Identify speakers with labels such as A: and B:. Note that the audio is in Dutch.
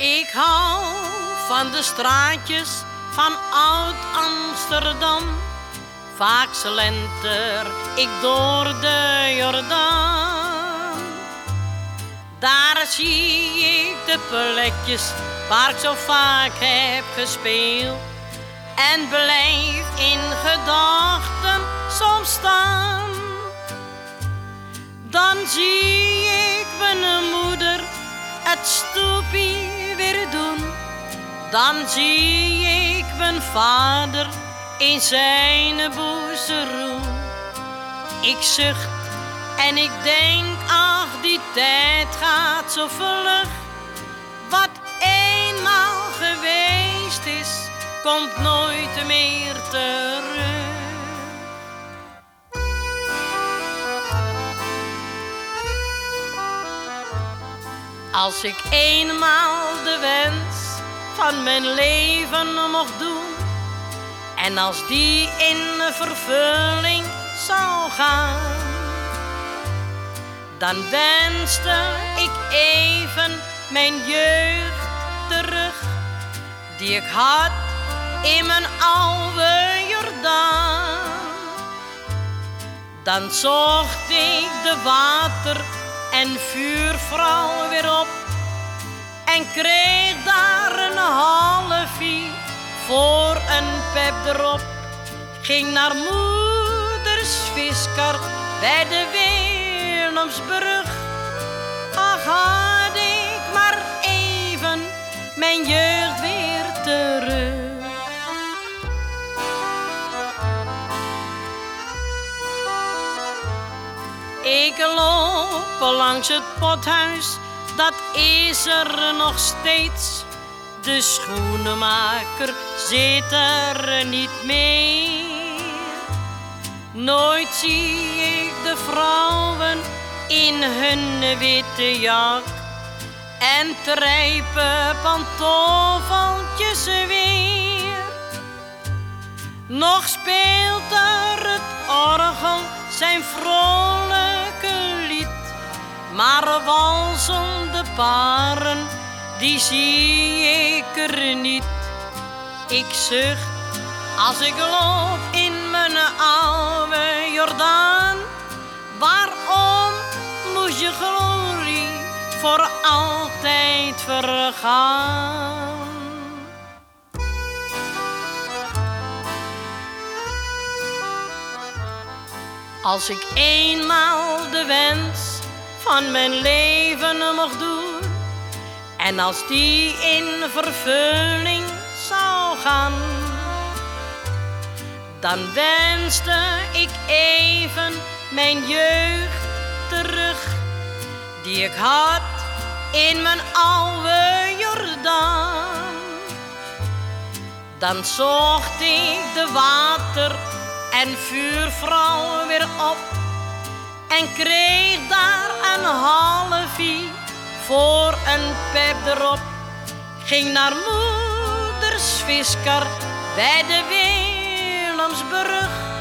A: Ik hou van de straatjes van Oud-Amsterdam. Vaak slenter ik door de Jordaan. Daar zie ik de plekjes waar ik zo vaak heb gespeeld. En blijf in gedachten soms staan. Dan zie ik het stoepie weer doen. Dan zie ik mijn vader in zijn boezeroen. Ik zucht en ik denk, ach die tijd gaat zo vlug. Wat eenmaal geweest is, komt nooit meer terug. Als ik eenmaal de wens van mijn leven mocht doen. En als die in vervulling zou gaan, dan wenste ik even mijn jeugd terug. Die ik had in mijn oude Jordaan. Dan zocht ik de water en vuurvrouw weer op en kreeg daar een halfie voor een pep erop. Ging naar moeders viskar bij de Willemsbrug. Ik loop langs het pothuis, dat is er nog steeds. De schoenenmaker zit er niet meer. Nooit zie ik de vrouwen in hun witte jak en trijpen pantoffeltjes weer. Nog speelt er het orgel zijn vrolijke lied, maar walzende paren, die zie ik er niet. Ik zucht als ik loop in mijn oude Jordaan. Waarom moest je glorie voor altijd vergaan? Als ik eenmaal de wens van mijn leven mocht doen en als die in vervulling zou gaan, dan wenste ik even mijn jeugd terug die ik had in mijn oude Jordaan. Dan zocht ik de water en vuurvrouw weer op en kreeg daar een halfie voor een pep erop. Ging naar moeders viskar bij de Willemsbrug.